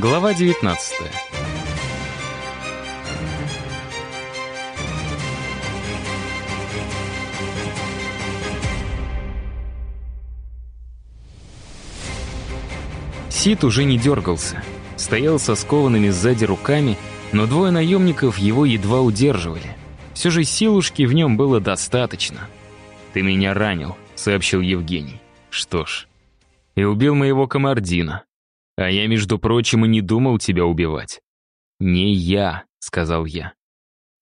Глава 19 Сид уже не дергался. Стоял со скованными сзади руками, но двое наемников его едва удерживали. Все же силушки в нем было достаточно. «Ты меня ранил», — сообщил Евгений. «Что ж, и убил моего комардина. А я, между прочим, и не думал тебя убивать». «Не я», — сказал я.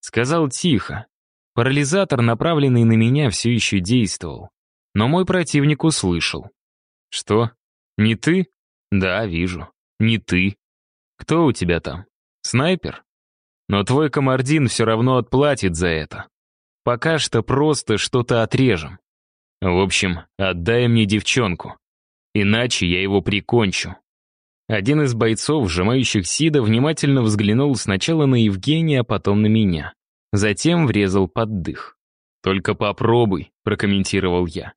Сказал тихо. Парализатор, направленный на меня, все еще действовал. Но мой противник услышал. «Что? Не ты?» «Да, вижу. Не ты. Кто у тебя там? Снайпер? Но твой комардин все равно отплатит за это. Пока что просто что-то отрежем. В общем, отдай мне девчонку. Иначе я его прикончу». Один из бойцов, сжимающих Сида, внимательно взглянул сначала на Евгения, а потом на меня. Затем врезал под дых. «Только попробуй», — прокомментировал я.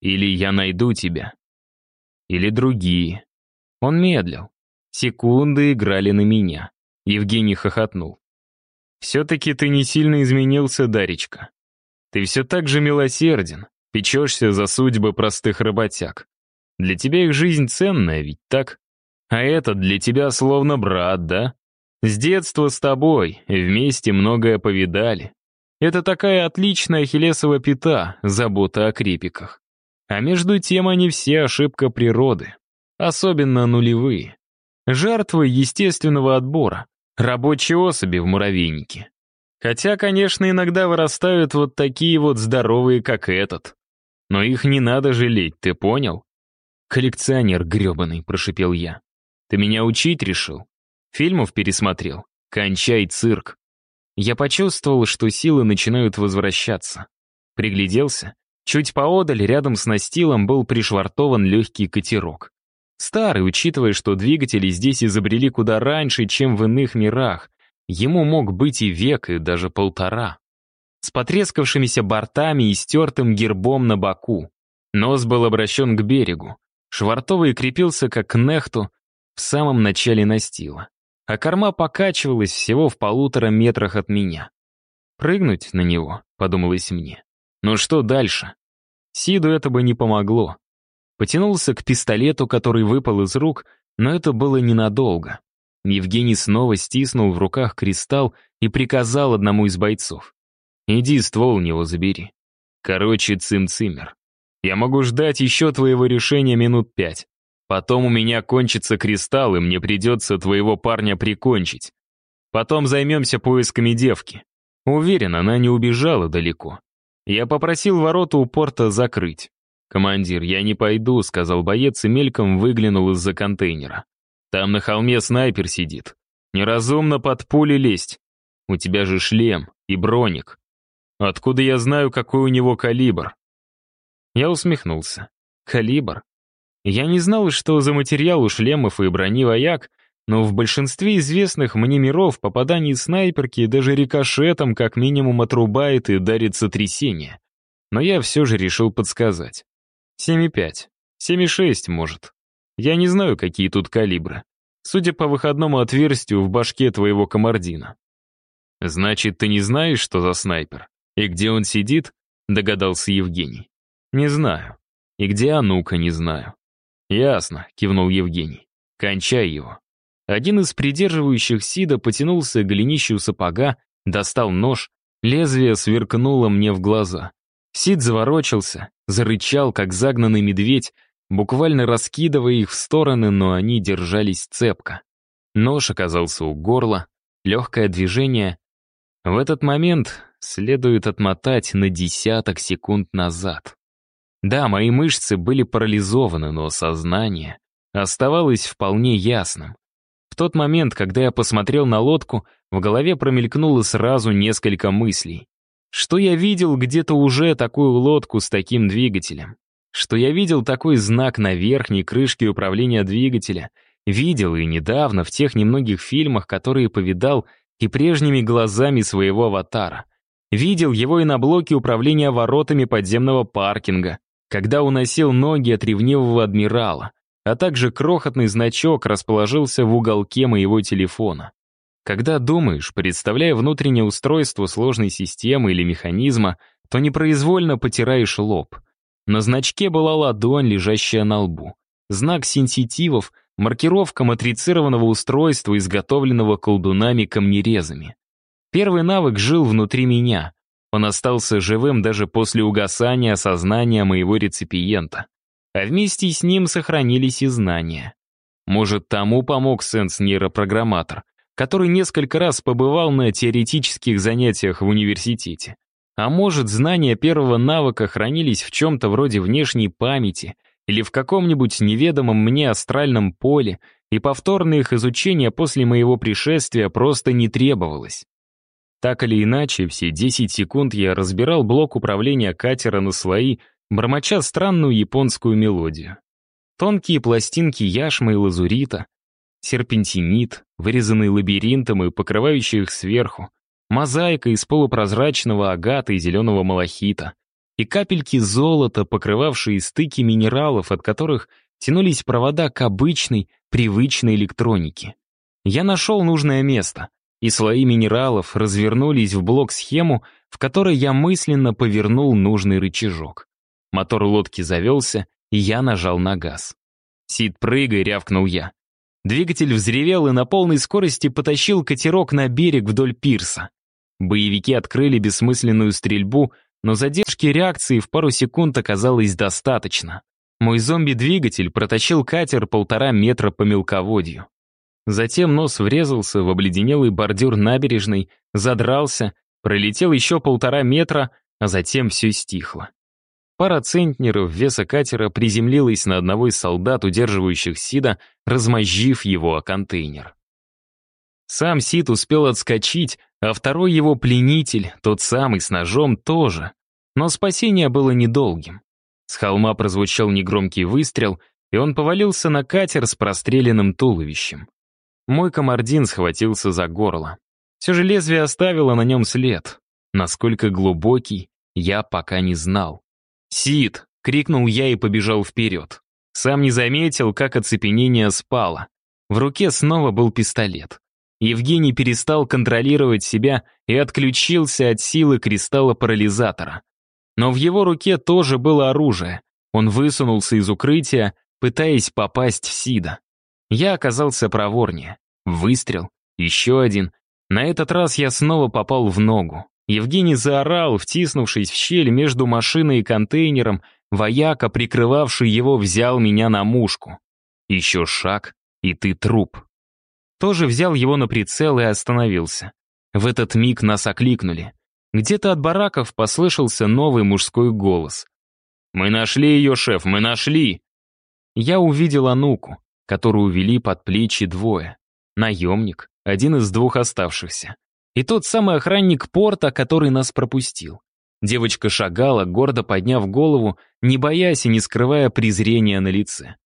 «Или я найду тебя. Или другие». Он медлил. Секунды играли на меня. Евгений хохотнул. «Все-таки ты не сильно изменился, Даречка. Ты все так же милосерден, печешься за судьбы простых работяг. Для тебя их жизнь ценная, ведь так? А этот для тебя словно брат, да? С детства с тобой, вместе многое повидали. Это такая отличная хилесова пята, забота о крепиках. А между тем они все ошибка природы, особенно нулевые. Жертвы естественного отбора, рабочие особи в муравейнике. Хотя, конечно, иногда вырастают вот такие вот здоровые, как этот. Но их не надо жалеть, ты понял? «Коллекционер гребаный», — прошипел я. «Ты меня учить решил? Фильмов пересмотрел? Кончай цирк». Я почувствовал, что силы начинают возвращаться. Пригляделся. Чуть поодаль, рядом с настилом, был пришвартован легкий катерок. Старый, учитывая, что двигатели здесь изобрели куда раньше, чем в иных мирах. Ему мог быть и век, и даже полтора. С потрескавшимися бортами и стертым гербом на боку. Нос был обращен к берегу. Швартовый крепился как к нехту в самом начале настила, а корма покачивалась всего в полутора метрах от меня. «Прыгнуть на него», — подумалось мне. «Но что дальше?» Сиду это бы не помогло. Потянулся к пистолету, который выпал из рук, но это было ненадолго. Евгений снова стиснул в руках кристалл и приказал одному из бойцов. «Иди ствол у него забери». Короче, цим-цимер. Я могу ждать еще твоего решения минут пять. Потом у меня кончится кристалл, и мне придется твоего парня прикончить. Потом займемся поисками девки. Уверен, она не убежала далеко. Я попросил ворота у порта закрыть. «Командир, я не пойду», — сказал боец и мельком выглянул из-за контейнера. «Там на холме снайпер сидит. Неразумно под пули лезть. У тебя же шлем и броник. Откуда я знаю, какой у него калибр? Я усмехнулся. Калибр? Я не знал, что за материал у шлемов и брони вояк, но в большинстве известных мне миров попадание снайперки даже рикошетом как минимум отрубает и дарит сотрясение. Но я все же решил подсказать. 7,5. 7,6, может. Я не знаю, какие тут калибры. Судя по выходному отверстию в башке твоего комардина. Значит, ты не знаешь, что за снайпер? И где он сидит? Догадался Евгений. «Не знаю. И где Анука, не знаю». «Ясно», — кивнул Евгений. «Кончай его». Один из придерживающих Сида потянулся к голенищу сапога, достал нож, лезвие сверкнуло мне в глаза. Сид заворочился, зарычал, как загнанный медведь, буквально раскидывая их в стороны, но они держались цепко. Нож оказался у горла, легкое движение. В этот момент следует отмотать на десяток секунд назад. Да, мои мышцы были парализованы, но сознание оставалось вполне ясным. В тот момент, когда я посмотрел на лодку, в голове промелькнуло сразу несколько мыслей. Что я видел где-то уже такую лодку с таким двигателем? Что я видел такой знак на верхней крышке управления двигателя? Видел и недавно в тех немногих фильмах, которые повидал, и прежними глазами своего аватара. Видел его и на блоке управления воротами подземного паркинга, когда уносил ноги от ревнивого адмирала. а также крохотный значок расположился в уголке моего телефона. Когда думаешь, представляя внутреннее устройство сложной системы или механизма, то непроизвольно потираешь лоб. На значке была ладонь, лежащая на лбу. Знак сенситивов, маркировка матрицированного устройства, изготовленного колдунами-камнерезами. Первый навык жил внутри меня. Он остался живым даже после угасания сознания моего реципиента. А вместе с ним сохранились и знания. Может, тому помог сенс-нейропрограмматор, который несколько раз побывал на теоретических занятиях в университете. А может, знания первого навыка хранились в чем-то вроде внешней памяти или в каком-нибудь неведомом мне астральном поле, и повторное их изучение после моего пришествия просто не требовалось. Так или иначе, все 10 секунд я разбирал блок управления катера на слои, бормоча странную японскую мелодию. Тонкие пластинки яшмы и лазурита, серпентинит, вырезанный лабиринтом и покрывающий их сверху, мозаика из полупрозрачного агата и зеленого малахита, и капельки золота, покрывавшие стыки минералов, от которых тянулись провода к обычной, привычной электронике. Я нашел нужное место, и слои минералов развернулись в блок-схему, в которой я мысленно повернул нужный рычажок. Мотор лодки завелся, и я нажал на газ. «Сид, прыгай!» — рявкнул я. Двигатель взревел и на полной скорости потащил катерок на берег вдоль пирса. Боевики открыли бессмысленную стрельбу, но задержки реакции в пару секунд оказалось достаточно. Мой зомби-двигатель протащил катер полтора метра по мелководью. Затем нос врезался в обледенелый бордюр набережной, задрался, пролетел еще полтора метра, а затем все стихло. Пара центнеров веса катера приземлилась на одного из солдат, удерживающих Сида, размозжив его о контейнер. Сам Сид успел отскочить, а второй его пленитель, тот самый с ножом, тоже. Но спасение было недолгим. С холма прозвучал негромкий выстрел, и он повалился на катер с простреленным туловищем. Мой комардин схватился за горло. Все же лезвие оставило на нем след. Насколько глубокий, я пока не знал. «Сид!» — крикнул я и побежал вперед. Сам не заметил, как оцепенение спало. В руке снова был пистолет. Евгений перестал контролировать себя и отключился от силы кристалла парализатора. Но в его руке тоже было оружие. Он высунулся из укрытия, пытаясь попасть в Сида. Я оказался проворнее. Выстрел, еще один. На этот раз я снова попал в ногу. Евгений заорал, втиснувшись в щель между машиной и контейнером, вояка, прикрывавший его, взял меня на мушку. Еще шаг, и ты труп тоже взял его на прицел и остановился. В этот миг нас окликнули. Где-то от бараков послышался новый мужской голос. «Мы нашли ее, шеф, мы нашли!» Я увидел Ануку, которую вели под плечи двое. Наемник, один из двух оставшихся. И тот самый охранник порта, который нас пропустил. Девочка шагала, гордо подняв голову, не боясь и не скрывая презрения на лице.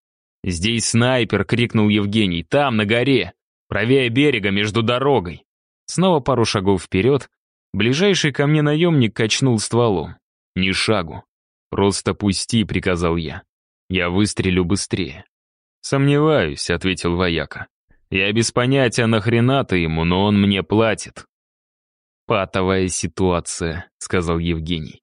«Здесь снайпер!» — крикнул Евгений. «Там, на горе!» Правее берега, между дорогой. Снова пару шагов вперед. Ближайший ко мне наемник качнул стволом. Ни шагу. «Просто пусти», — приказал я. «Я выстрелю быстрее». «Сомневаюсь», — ответил вояка. «Я без понятия, нахрена ты ему, но он мне платит». «Патовая ситуация», — сказал Евгений.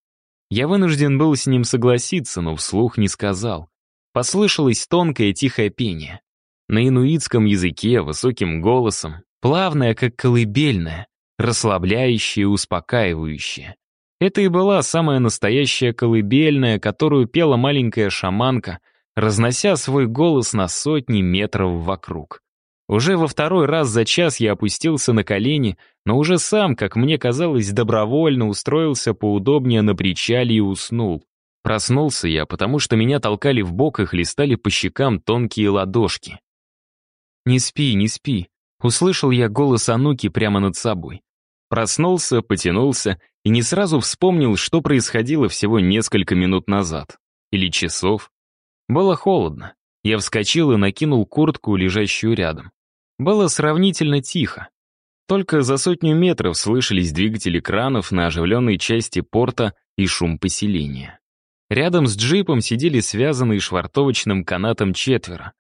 Я вынужден был с ним согласиться, но вслух не сказал. Послышалось тонкое тихое пение на инуитском языке, высоким голосом, плавная, как колыбельная, расслабляющая и успокаивающая. Это и была самая настоящая колыбельная, которую пела маленькая шаманка, разнося свой голос на сотни метров вокруг. Уже во второй раз за час я опустился на колени, но уже сам, как мне казалось, добровольно устроился поудобнее на причале и уснул. Проснулся я, потому что меня толкали в бок и хлестали по щекам тонкие ладошки. «Не спи, не спи», — услышал я голос Ануки прямо над собой. Проснулся, потянулся и не сразу вспомнил, что происходило всего несколько минут назад. Или часов. Было холодно. Я вскочил и накинул куртку, лежащую рядом. Было сравнительно тихо. Только за сотню метров слышались двигатели кранов на оживленной части порта и шум поселения. Рядом с джипом сидели связанные швартовочным канатом четверо.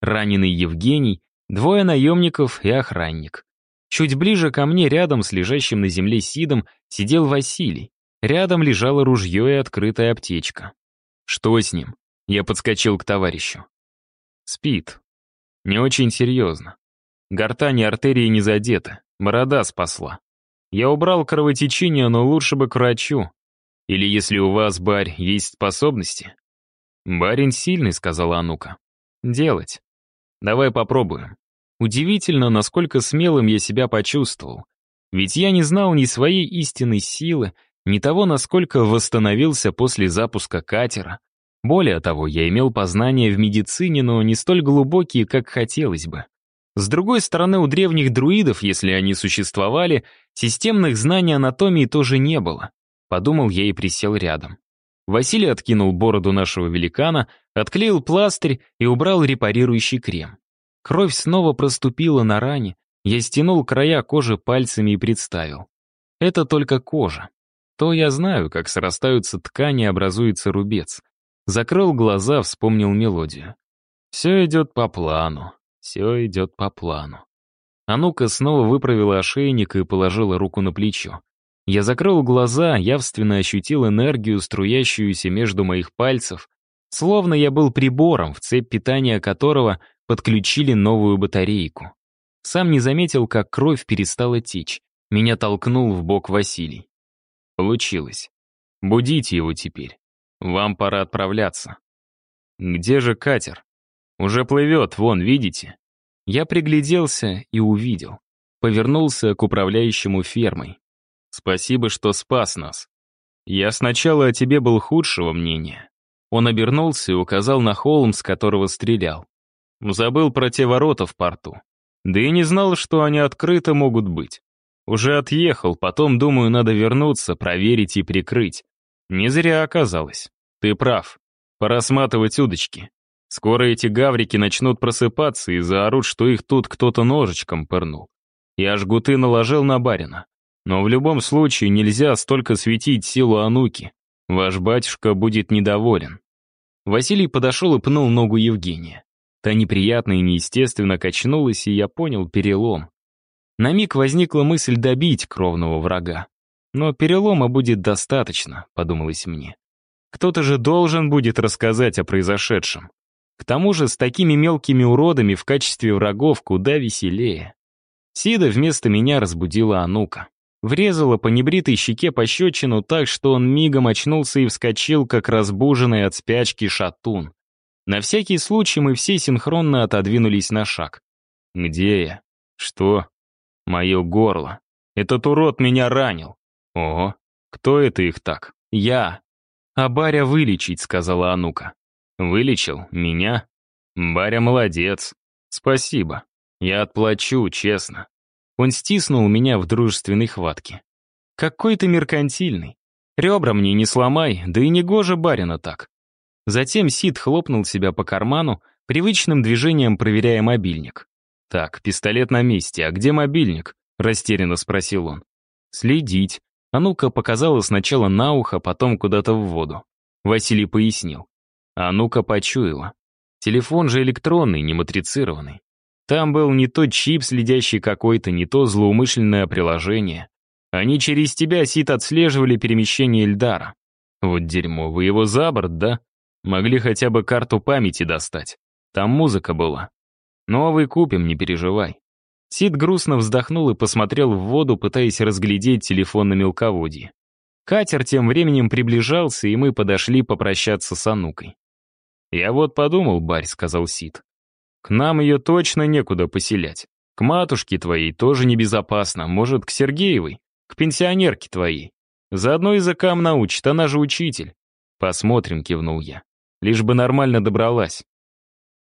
раненый Евгений, двое наемников и охранник. Чуть ближе ко мне, рядом с лежащим на земле Сидом, сидел Василий. Рядом лежало ружье и открытая аптечка. Что с ним? Я подскочил к товарищу. Спит. Не очень серьезно. Гортань и артерии не задеты. Борода спасла. Я убрал кровотечение, но лучше бы к врачу. Или если у вас, барь, есть способности? Барин сильный, сказала Анука. Делать. Давай попробуем. Удивительно, насколько смелым я себя почувствовал. Ведь я не знал ни своей истинной силы, ни того, насколько восстановился после запуска катера. Более того, я имел познания в медицине, но не столь глубокие, как хотелось бы. С другой стороны, у древних друидов, если они существовали, системных знаний анатомии тоже не было. Подумал я и присел рядом. Василий откинул бороду нашего великана, отклеил пластырь и убрал репарирующий крем. Кровь снова проступила на ране, я стянул края кожи пальцами и представил. Это только кожа. То я знаю, как срастаются ткани и образуется рубец. Закрыл глаза, вспомнил мелодию. Все идет по плану, все идет по плану. А ну-ка снова выправила ошейник и положила руку на плечо. Я закрыл глаза, явственно ощутил энергию, струящуюся между моих пальцев, словно я был прибором, в цепь питания которого подключили новую батарейку. Сам не заметил, как кровь перестала течь. Меня толкнул в бок Василий. Получилось. Будите его теперь. Вам пора отправляться. Где же катер? Уже плывет, вон, видите? Я пригляделся и увидел. Повернулся к управляющему фермой. Спасибо, что спас нас. Я сначала о тебе был худшего мнения. Он обернулся и указал на холм, с которого стрелял. Забыл про те ворота в порту. Да и не знал, что они открыты могут быть. Уже отъехал, потом, думаю, надо вернуться, проверить и прикрыть. Не зря оказалось. Ты прав. Пора сматывать удочки. Скоро эти гаврики начнут просыпаться и заорут, что их тут кто-то ножичком пырнул. Я жгуты наложил на барина. Но в любом случае нельзя столько светить силу Ануки. Ваш батюшка будет недоволен. Василий подошел и пнул ногу Евгения. Та неприятно и неестественно качнулась, и я понял перелом. На миг возникла мысль добить кровного врага. Но перелома будет достаточно, подумалось мне. Кто-то же должен будет рассказать о произошедшем. К тому же с такими мелкими уродами в качестве врагов куда веселее. Сида вместо меня разбудила Анука. Врезала по небритой щеке пощечину так, что он мигом очнулся и вскочил, как разбуженный от спячки шатун. На всякий случай мы все синхронно отодвинулись на шаг. «Где я? Что?» «Мое горло. Этот урод меня ранил». «Ого, кто это их так?» «Я». «А Баря вылечить», — сказала Анука. «Вылечил? Меня?» «Баря молодец. Спасибо. Я отплачу, честно. Он стиснул меня в дружественной хватке. «Какой ты меркантильный. Ребра мне не сломай, да и не гоже барина так». Затем Сид хлопнул себя по карману, привычным движением проверяя мобильник. «Так, пистолет на месте, а где мобильник?» — растерянно спросил он. «Следить». А ну-ка показала сначала на ухо, потом куда-то в воду. Василий пояснил. А ну-ка почуяла. Телефон же электронный, не матрицированный. Там был не то чип, следящий какой-то, не то злоумышленное приложение. Они через тебя, Сит, отслеживали перемещение Эльдара. Вот дерьмо, вы его за борт, да? Могли хотя бы карту памяти достать. Там музыка была. Новый купим, не переживай. Сид грустно вздохнул и посмотрел в воду, пытаясь разглядеть телефон на мелководье. Катер тем временем приближался, и мы подошли попрощаться с Анукой. «Я вот подумал, барь», — сказал Сид. К нам ее точно некуда поселять. К матушке твоей тоже небезопасно, может, к Сергеевой, к пенсионерке твоей. Заодно языкам научит, она же учитель. Посмотрим, кивнул я. Лишь бы нормально добралась.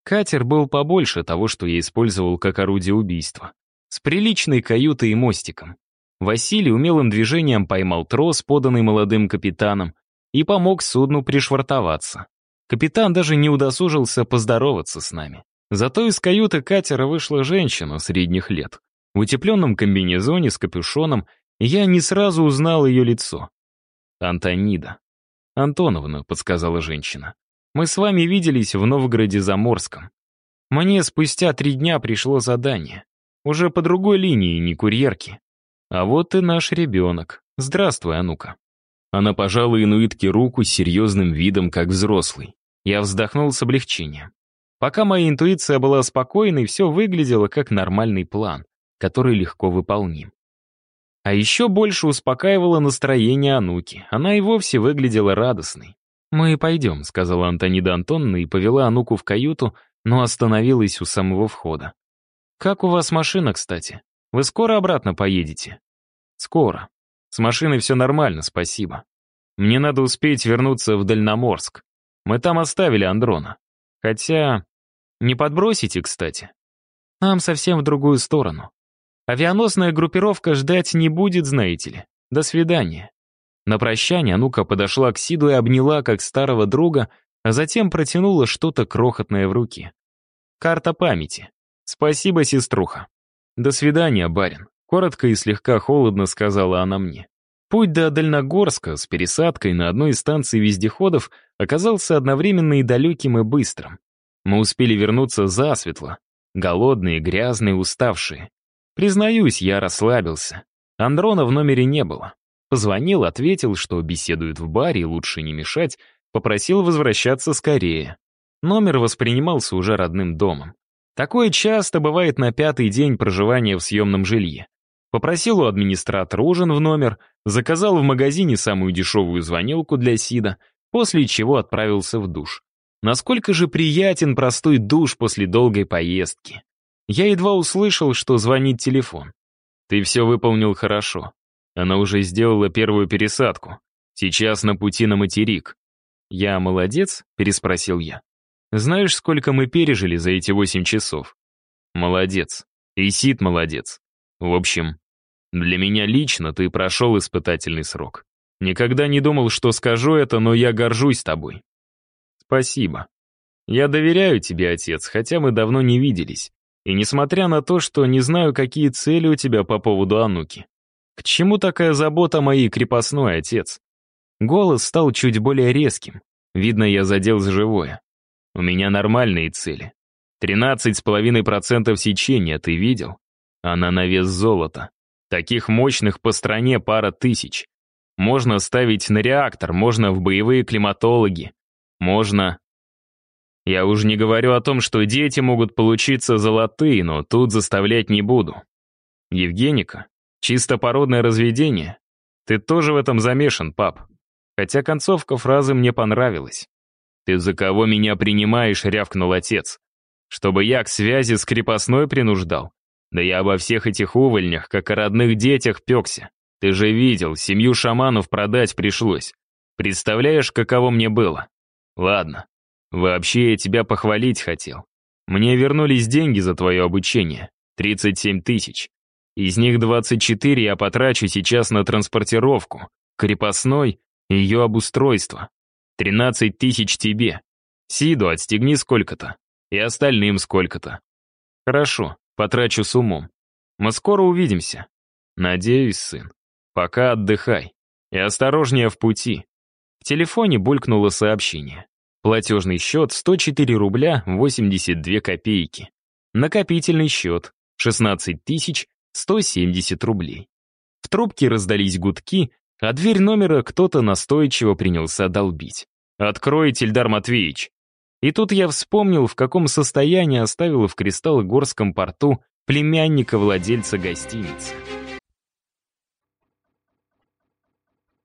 Катер был побольше того, что я использовал как орудие убийства. С приличной каютой и мостиком. Василий умелым движением поймал трос, поданный молодым капитаном, и помог судну пришвартоваться. Капитан даже не удосужился поздороваться с нами. Зато из каюты катера вышла женщина средних лет. В утепленном комбинезоне с капюшоном я не сразу узнал ее лицо. «Антонида». «Антоновна», — подсказала женщина. «Мы с вами виделись в Новгороде-Заморском». Мне спустя три дня пришло задание. Уже по другой линии, не курьерки. А вот и наш ребенок. Здравствуй, Анука. Она пожала инуитке руку с серьезным видом, как взрослый. Я вздохнул с облегчением. Пока моя интуиция была спокойной, все выглядело как нормальный план, который легко выполним. А еще больше успокаивало настроение Ануки. Она и вовсе выглядела радостной. «Мы пойдем», — сказала Антонида Антоновна и повела Ануку в каюту, но остановилась у самого входа. «Как у вас машина, кстати? Вы скоро обратно поедете?» «Скоро. С машиной все нормально, спасибо. Мне надо успеть вернуться в Дальноморск. Мы там оставили Андрона. Хотя... Не подбросите, кстати. Нам совсем в другую сторону. Авианосная группировка ждать не будет, знаете ли. До свидания. На прощание Анука подошла к Сиду и обняла, как старого друга, а затем протянула что-то крохотное в руки. Карта памяти. Спасибо, сеструха. До свидания, барин. Коротко и слегка холодно сказала она мне. Путь до Дальногорска с пересадкой на одной из станций вездеходов оказался одновременно и далеким, и быстрым. Мы успели вернуться засветло, голодные, грязные, уставшие. Признаюсь, я расслабился. Андрона в номере не было. Позвонил, ответил, что беседует в баре, лучше не мешать, попросил возвращаться скорее. Номер воспринимался уже родным домом. Такое часто бывает на пятый день проживания в съемном жилье. Попросил у администратора ужин в номер, заказал в магазине самую дешевую звонилку для Сида, после чего отправился в душ. Насколько же приятен простой душ после долгой поездки. Я едва услышал, что звонит телефон. «Ты все выполнил хорошо. Она уже сделала первую пересадку. Сейчас на пути на материк». «Я молодец?» — переспросил я. «Знаешь, сколько мы пережили за эти восемь часов?» «Молодец. И Сид молодец. В общем, для меня лично ты прошел испытательный срок. Никогда не думал, что скажу это, но я горжусь тобой». «Спасибо. Я доверяю тебе, отец, хотя мы давно не виделись. И несмотря на то, что не знаю, какие цели у тебя по поводу Ануки. К чему такая забота моей крепостной, отец? Голос стал чуть более резким. Видно, я задел за живое. У меня нормальные цели. Тринадцать с половиной процентов сечения, ты видел? Она на вес золота. Таких мощных по стране пара тысяч. Можно ставить на реактор, можно в боевые климатологи. Можно я уже не говорю о том, что дети могут получиться золотые, но тут заставлять не буду. Евгеника, чисто породное разведение. Ты тоже в этом замешан, пап. Хотя концовка фразы мне понравилась. «Ты за кого меня принимаешь?» — рявкнул отец. «Чтобы я к связи с крепостной принуждал? Да я обо всех этих увольнях, как о родных детях, пекся. Ты же видел, семью шаманов продать пришлось. Представляешь, каково мне было? Ладно, Вообще, я тебя похвалить хотел. Мне вернулись деньги за твое обучение. 37 тысяч. Из них 24 я потрачу сейчас на транспортировку, крепостной и ее обустройство. 13 тысяч тебе. Сиду отстегни сколько-то. И остальным сколько-то. Хорошо, потрачу с умом. Мы скоро увидимся. Надеюсь, сын. Пока отдыхай. И осторожнее в пути. В телефоне булькнуло сообщение. Платежный счет 104 рубля 82 копейки. Накопительный счет 16 170 рублей. В трубке раздались гудки, а дверь номера кто-то настойчиво принялся долбить. «Откройте, Ильдар Матвеевич!» И тут я вспомнил, в каком состоянии оставил в Кристаллогорском порту племянника владельца гостиницы.